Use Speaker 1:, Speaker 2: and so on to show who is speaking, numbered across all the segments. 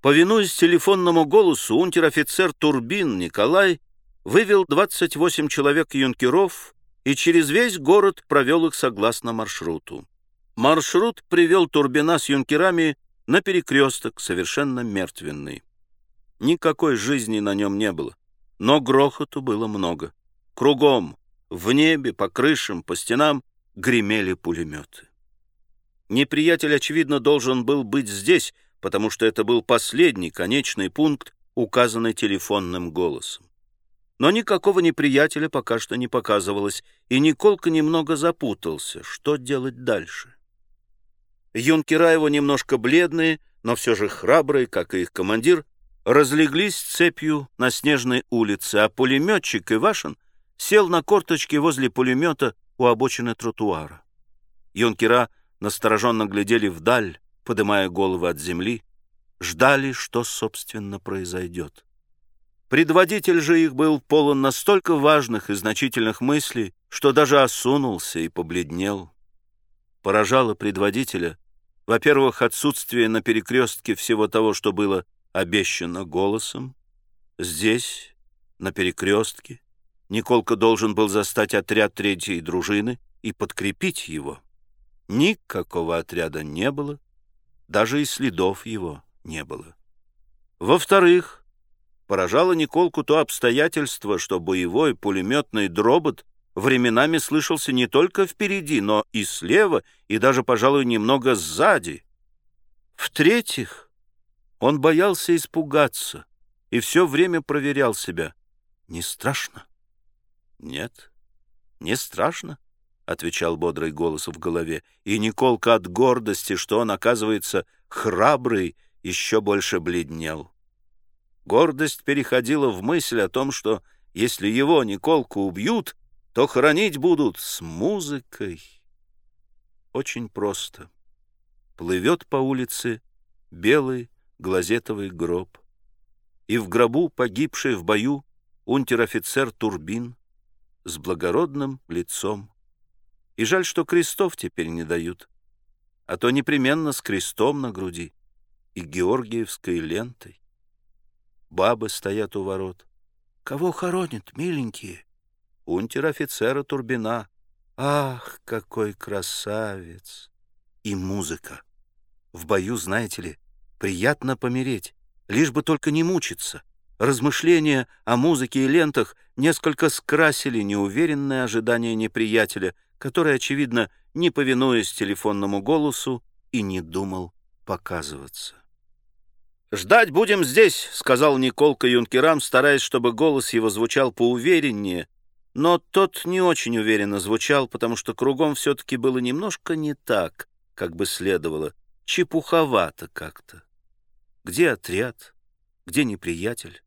Speaker 1: Повинуясь телефонному голосу, унтер-офицер Турбин Николай вывел 28 человек-юнкеров и через весь город провел их согласно маршруту. Маршрут привел Турбина с юнкерами на перекресток, совершенно мертвенный. Никакой жизни на нем не было, но грохоту было много. Кругом, в небе, по крышам, по стенам гремели пулеметы. Неприятель, очевидно, должен был быть здесь, потому что это был последний, конечный пункт, указанный телефонным голосом. Но никакого неприятеля пока что не показывалось, и Николка немного запутался, что делать дальше. Юнкера его немножко бледные, но все же храбрые, как и их командир, разлеглись цепью на снежной улице, а пулеметчик Ивашин сел на корточки возле пулемета у обочины тротуара. Юнкера настороженно глядели вдаль, подымая головы от земли, ждали, что, собственно, произойдет. Предводитель же их был полон настолько важных и значительных мыслей, что даже осунулся и побледнел. Поражало предводителя, во-первых, отсутствие на перекрестке всего того, что было обещано голосом. Здесь, на перекрестке, Николка должен был застать отряд третьей дружины и подкрепить его. Никакого отряда не было, даже и следов его не было. Во-вторых, поражало Николку то обстоятельство, что боевой пулеметный дробот временами слышался не только впереди, но и слева, и даже, пожалуй, немного сзади. В-третьих, он боялся испугаться и все время проверял себя. Не страшно? Нет, не страшно отвечал бодрый голос в голове, и Николка от гордости, что он, оказывается, храбрый, еще больше бледнел. Гордость переходила в мысль о том, что если его, Николку, убьют, то хоронить будут с музыкой. Очень просто. Плывет по улице белый глазетовый гроб, и в гробу погибший в бою унтер-офицер Турбин с благородным лицом и жаль, что крестов теперь не дают, а то непременно с крестом на груди и георгиевской лентой. Бабы стоят у ворот. Кого хоронят, миленькие? Унтер-офицера Турбина. Ах, какой красавец! И музыка. В бою, знаете ли, приятно помереть, лишь бы только не мучиться. Размышления о музыке и лентах несколько скрасили неуверенное ожидание неприятеля, который, очевидно, не повинуясь телефонному голосу, и не думал показываться. «Ждать будем здесь», — сказал Николка юнкерам, стараясь, чтобы голос его звучал поувереннее, но тот не очень уверенно звучал, потому что кругом все-таки было немножко не так, как бы следовало, чепуховато как-то. Где отряд? Где неприятель?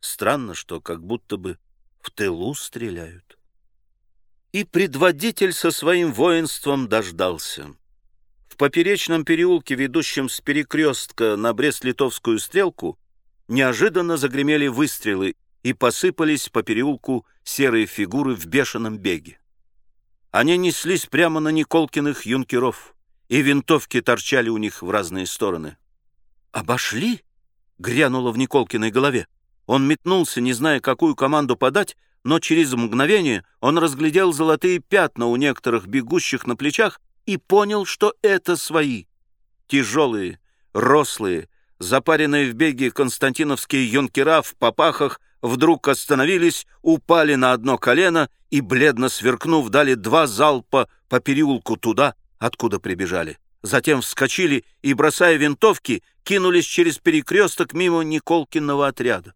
Speaker 1: Странно, что как будто бы в тылу стреляют. И предводитель со своим воинством дождался. В поперечном переулке, ведущем с перекрестка на Брест-Литовскую стрелку, неожиданно загремели выстрелы и посыпались по переулку серые фигуры в бешеном беге. Они неслись прямо на Николкиных юнкеров, и винтовки торчали у них в разные стороны. «Обошли?» — грянуло в Николкиной голове. Он метнулся, не зная, какую команду подать, но через мгновение он разглядел золотые пятна у некоторых бегущих на плечах и понял, что это свои. Тяжелые, рослые, запаренные в беге константиновские юнкера в попахах вдруг остановились, упали на одно колено и, бледно сверкнув, дали два залпа по переулку туда, откуда прибежали. Затем вскочили и, бросая винтовки, кинулись через перекресток мимо Николкиного отряда.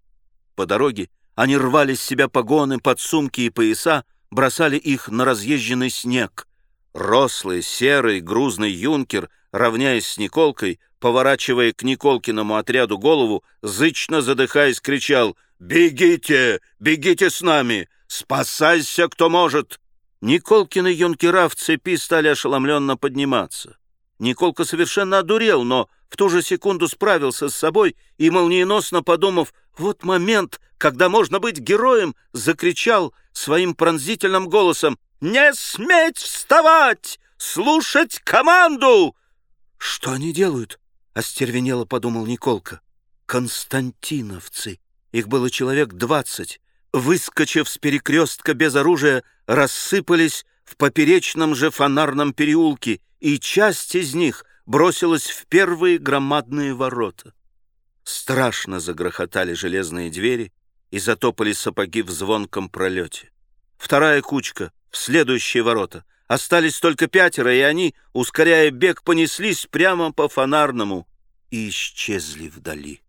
Speaker 1: По дороге они рвали с себя погоны, подсумки и пояса, бросали их на разъезженный снег. Рослый, серый, грузный юнкер, равняясь с Николкой, поворачивая к Николкиному отряду голову, зычно задыхаясь, кричал «Бегите! Бегите с нами! Спасайся, кто может!» Николкины юнкера в цепи стали ошеломленно подниматься. Николка совершенно одурел, но в ту же секунду справился с собой и, молниеносно подумав, вот момент, когда можно быть героем, закричал своим пронзительным голосом «Не сметь вставать! Слушать команду!» «Что они делают?» — остервенело подумал Николка. Константиновцы. Их было человек двадцать. Выскочив с перекрестка без оружия, рассыпались в поперечном же фонарном переулке, и часть из них бросилась в первые громадные ворота. Страшно загрохотали железные двери и затопали сапоги в звонком пролете. Вторая кучка в следующие ворота. Остались только пятеро, и они, ускоряя бег, понеслись прямо по фонарному и исчезли вдали.